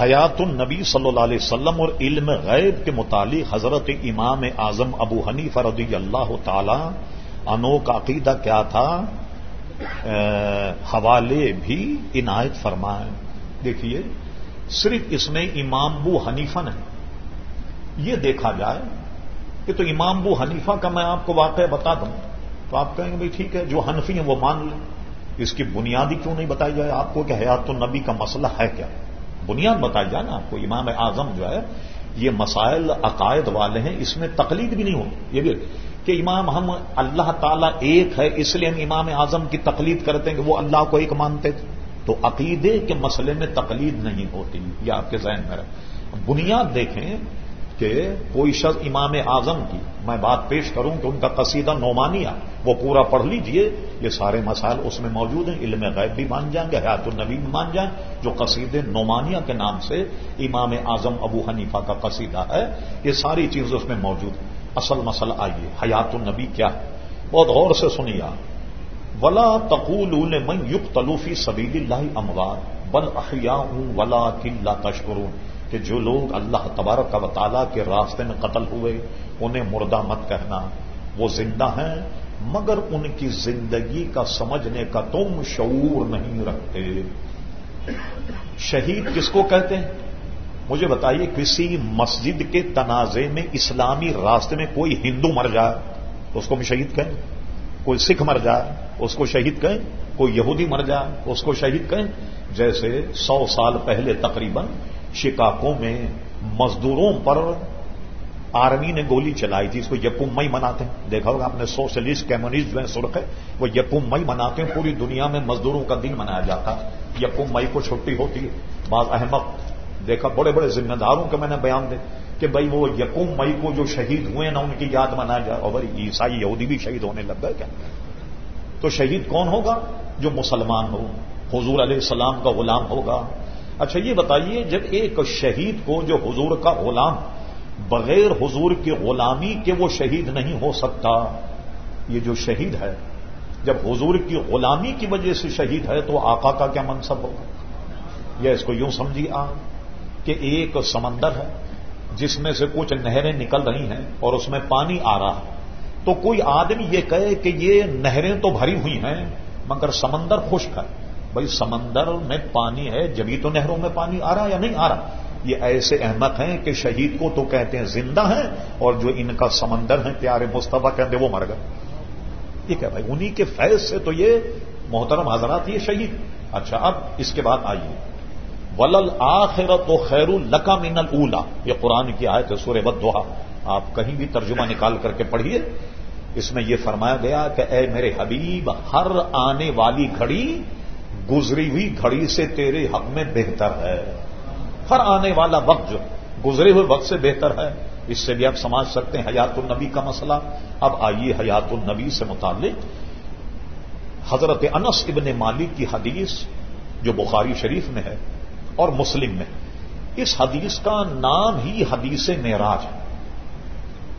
حیات النبی صلی اللہ علیہ وسلم اور علم غیب کے متعلق حضرت امام اعظم ابو حنیف رضی اللہ تعالی انو کا عقیدہ کیا تھا؟ حوالے بھی عنایت فرمائیں دیکھیے، صرف اس میں امام بو حنیفہ نہیں۔ یہ دیکھا جائے کہ تو امام بو حنیفہ کا میں آپ کو واقعہ بتا دوں۔ تو آپ کہیں گے بھائی ٹھیک ہے، جو حنفی ہیں وہ مان لیں۔ اس کی بنیادی کیوں نہیں بتائی جائے آپ کو کہ حیات النبی کا مسئلہ ہے کیا؟ بنیاد بتائی جائے نا آپ کو، امام اعظم جو ہے، یہ مسائل، عقائد والے ہیں، اس میں تقلید بھی نہیں ہو یہ بھی کہ امام، ہم اللہ تعالیٰ ایک ہے، اس لیے ہم امام اعظم کی تقلید کرتے ہیں کہ وہ اللہ کو ایک مانتے تھے۔ تو عقیدے کے مسئلے میں تقلید نہیں ہوتی، یہ آپ کے ذہن میں بنیاد دیکھیں کہ کوئی شخص امام اعظم کی میں بات پیش کروں کہ ان کا قصیدہ نعمانیہ وہ پورا پڑھ لیجیے، یہ سارے مسائل اس میں موجود ہیں، علم غیب بھی مان جائیں گے، حیات النبی بھی مان جائیں، جو قصید نعمانیہ کے نام سے امام اعظم ابو حنیفہ کا قصیدہ ہے، یہ ساری چیزیں اس میں موجود ہیں۔ اصل مسئلہ آئیے، حیات النبی کیا ہے؟ بہت غور سے سنیا ولا تقول من یق تلوفی سبیل اللہ اموار بل احیا ہوں ولا کل تشکرون کہ جو لوگ اللہ تبارک کا تعالیٰ کے راستے میں قتل ہوئے، انہیں مردہ مت کہنا۔ وہ زندہ ہیں، مگر ان کی زندگی کا سمجھنے کا تم شعور نہیں رکھتے۔ شہید کس کو کہتے ہیں؟ مجھے بتائیے، کسی مسجد کے تنازع میں اسلامی راستے میں کوئی ہندو مر جائے، تو اس کو بھی شہید کہیں؟ کوئی سکھ مر جائے اس کو شہید کہیں؟ کوئی یہودی مر جائے اس کو شہید کہیں؟ جیسے سو سال پہلے تقریباً شکاکوں میں مزدوروں پر آرمی نے گولی چلائی تھی، اس کو یپم مئی مناتے ہیں۔ دیکھا ہوگا آپ نے سوشلسٹ، کمیونسٹ جو ہے سرخ ہے وہ یپم مئی مناتے ہیں، پوری دنیا میں مزدوروں کا دن منایا جاتا یپم مئی کو چھٹی ہوتی ہے۔ بعض احمد دیکھا بڑے بڑے ذمہ داروں کے میں نے بیان دے کہ بھائی وہ یقوم مئی کو جو شہید ہوئے نا، ان کی یاد منایا جائے۔ اور عیسائی یہودی بھی شہید ہونے لگ گئے کیا؟ تو شہید کون ہوگا؟ جو مسلمان ہو۔ حضور علیہ السلام کا غلام ہوگا۔ اچھا یہ بتائیے، جب ایک شہید کو جو حضور کا غلام، بغیر حضور کی غلامی کے وہ شہید نہیں ہو سکتا، یہ جو شہید ہے، جب حضور کی غلامی کی وجہ سے شہید ہے، تو آقا کا کیا منصب ہوگا؟ یا اس کو یوں سمجھیے آپ کہ ایک سمندر ہے، جس میں سے کچھ نہریں نکل رہی ہیں اور اس میں پانی آ رہا ہے، تو کوئی آدمی یہ کہے کہ یہ نہریں تو بھری ہوئی ہیں، مگر سمندر خشک ہے۔ بھائی سمندر میں پانی ہے، جبھی تو نہروں میں پانی آ رہا یا نہیں آ رہا؟ یہ ایسے احمد ہیں کہ شہید کو تو کہتے ہیں زندہ ہیں اور جو ان کا سمندر ہے پیارے مصطفیٰ کہتے ہیں وہ مر گئے۔ ٹھیک ہے بھائی، انہی کے فیض سے تو یہ محترم حضرات یہ شہید۔ اچھا اب اس کے بعد آئیے۔ ولل آخرت و خیر القا من الا یہ قرآن کی آیت ہے، سورہ بد آپ کہیں بھی ترجمہ نکال کر کے پڑھیے۔ اس میں یہ فرمایا گیا کہ اے میرے حبیب، ہر آنے والی گھڑی گزری ہوئی گھڑی سے تیرے حق میں بہتر ہے۔ ہر آنے والا وقت جو گزرے ہوئے وقت سے بہتر ہے۔ اس سے بھی آپ سمجھ سکتے ہیں حیات النبی کا مسئلہ۔ اب آئیے حیات النبی سے متعلق۔ حضرت انس ابن مالک کی حدیث جو بخاری شریف میں ہے اور مسلم میں۔ اس حدیث کا نام ہی حدیث معراج ہے۔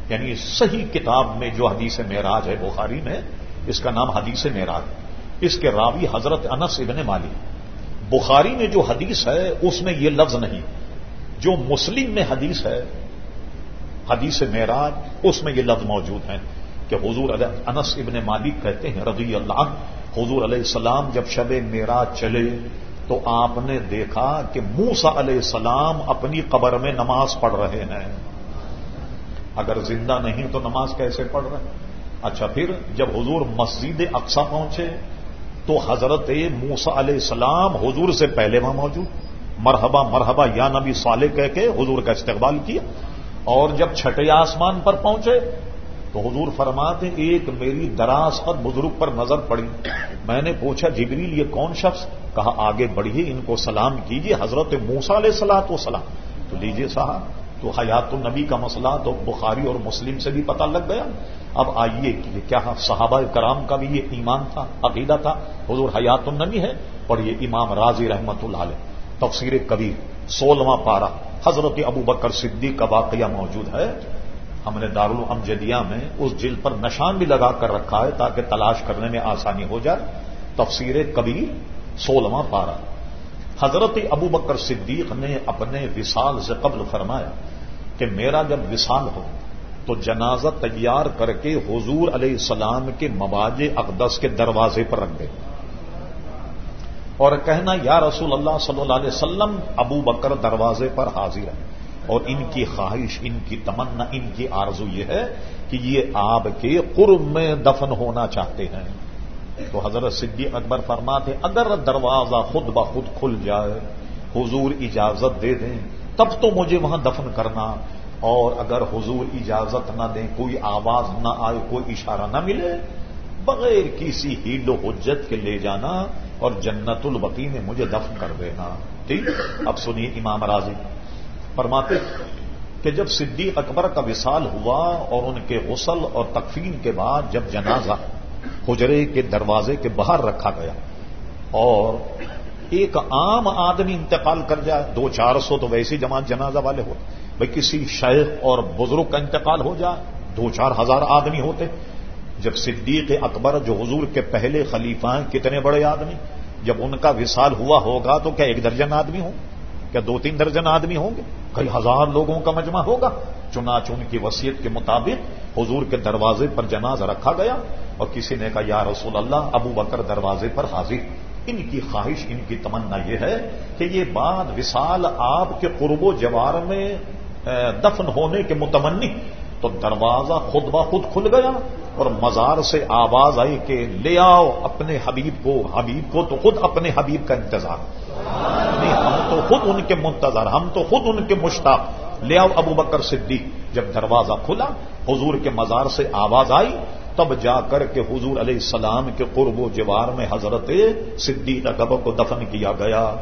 یعنی صحیح کتاب میں جو حدیث معراج ہے بخاری میں، اس کا نام حدیث معراج ہے۔ اس کے راوی حضرت انس ابن مالی بخاری میں جو حدیث ہے، اس میں یہ لفظ نہیں۔ جو مسلم میں حدیث ہے، حدیث معراج، اس میں یہ لفظ موجود ہیں کہ حضور انس ابن مالک کہتے ہیں، رضی اللہ حضور علیہ السلام جب شب معراج چلے، تو آپ نے دیکھا کہ موسا علیہ السلام اپنی قبر میں نماز پڑھ رہے ہیں۔ اگر زندہ نہیں تو نماز کیسے پڑھ رہے؟ ہیں اچھا پھر جب حضور مسجد اقسا پہنچے تو حضرت موسا علیہ السلام حضور سے پہلے وہاں موجود۔ مرحبا مرحبا، یا نبی صالح کہہ کے حضور کا استقبال کیا۔ اور جب چھٹے آسمان پر پہنچے تو حضور فرماتے ایک میری دراز قد بزرگ پر نظر پڑی۔ میں نے پوچھا، جبریل، یہ کون شخص؟ کہا، آگے بڑھیے، ان کو سلام کیجیے، حضرت موسا علیہ سلاۃ و سلام۔ تو لیجیے صاحب، تو حیات النبی کا مسئلہ تو بخاری اور مسلم سے بھی پتہ لگ گیا۔ اب آئیے کہ کیا صحابہ کرام کا بھی یہ ایمان تھا، عقیدہ تھا؟ حضور حیات النبی ہے اور یہ امام راضی رحمت اللہ علیہ۔ تفسیر کبیر، سولہواں پارا حضرت ابو بکر صدیق کا واقعہ موجود ہے۔ ہم نے دارالعمجدیہ میں اس جلد پر نشان بھی لگا کر رکھا ہے تاکہ تلاش کرنے میں آسانی ہو جائے۔ تفسیر کبیر، سولہواں پارا حضرت ابو بکر صدیق نے اپنے وصال سے قبل فرمایا کہ میرا جب وصال ہو تو جنازہ تیار کر کے حضور علیہ السلام کے مواج اقدس کے دروازے پر رکھ دے۔ اور کہنا، یا رسول اللہ صلی اللہ علیہ وسلم، ابو بکر دروازے پر حاضر ہے اور ان کی خواہش، ان کی تمنا، ان کی آرزو یہ ہے کہ یہ آپ کے قرب میں دفن ہونا چاہتے ہیں۔ تو حضرت صدیق اکبر فرماتے اگر دروازہ خود بخود کھل جائے، حضور اجازت دے دیں، تب تو مجھے وہاں دفن کرنا۔ اور اگر حضور اجازت نہ دیں، کوئی آواز نہ آئے، کوئی اشارہ نہ ملے، بغیر کسی ہیل و حجت کے لے جانا اور جنت البقی میں مجھے دفن کر دینا۔ ٹھیک؟ اب سنیے امام راضی۔ فرماتے کہ جب صدیق اکبر کا وصال ہوا اور ان کے غسل اور تکفین کے بعد جب جنازہ حجرے کے دروازے کے باہر رکھا گیا اور ایک عام آدمی انتقال کر جائے، دو چار سو تو ویسی جماعت جنازہ والے ہو بھائی کسی شیخ اور بزرگ کا انتقال ہو جائے، دو چار ہزار آدمی ہوتے۔ جب صدیق اکبر جو حضور کے پہلے خلیفہ ہیں، کتنے بڑے آدمی۔ جب ان کا وصال ہوا ہوگا تو کیا ایک درجن آدمی ہوں؟ کیا دو تین درجن آدمی ہوں گے؟ کئی ہزار لوگوں کا مجمع ہوگا۔ چنانچہ ان کی وصیت کے مطابق حضور کے دروازے پر جنازہ رکھا گیا اور کسی نے کہا، یا رسول اللہ، ابو بکر دروازے پر حاضر۔ ان کی خواہش، ان کی تمنا یہ ہے کہ یہ بات وصال آپ کے قرب و جوار میں دفن ہونے کے متمنی، تو دروازہ خود بخود کھل گیا اور مزار سے آواز آئی کہ لے آؤ اپنے حبیب کو حبیب کو تو خود اپنے حبیب کا انتظار۔ نہیں، ہم تو خود ان کے منتظر، ہم تو خود ان کے مشتاق۔ لے آؤ ابو بکر صدیق۔ جب دروازہ کھلا، حضور کے مزار سے آواز آئی، تب جا کر کے حضور علیہ السلام کے قرب و جوار میں حضرت صدیق اکبر کو دفن کیا گیا۔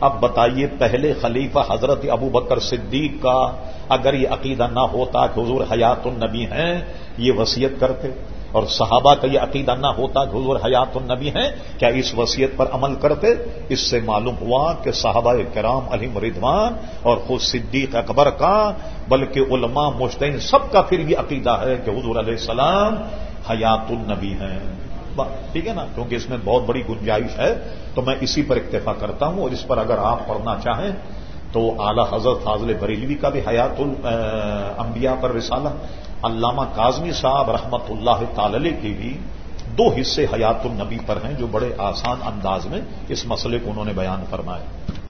اب بتائیے پہلے خلیفہ حضرت ابو بکر صدیق کا اگر یہ عقیدہ نہ ہوتا کہ حضور حیات النبی ہیں، یہ وسیعت کرتے۔ اور صحابہ کا یہ عقیدہ نہ ہوتا کہ حضور حیات النبی ہیں، کیا اس وصیت پر عمل کرتے؟ اس سے معلوم ہوا کہ صحابہ کرام علی مردوان اور خود صدیق اکبر کا، بلکہ علماء مشتین سب کا پھر یہ عقیدہ ہے کہ حضور علیہ السلام حیات النبی ہیں۔ ٹھیک ہے نا؟ کیونکہ اس میں بہت بڑی گنجائش ہے، تو میں اسی پر اکتفا کرتا ہوں اور اس پر اگر آپ پڑھنا چاہیں تو اعلی حضرت فاضل بریلوی کا بھی حیات الانبیاء پر رسالہ، علامہ کاظمی صاحب رحمت اللہ تعالی کی بھی دو حصے حیات النبی پر ہیں جو بڑے آسان انداز میں اس مسئلے کو انہوں نے بیان فرمایا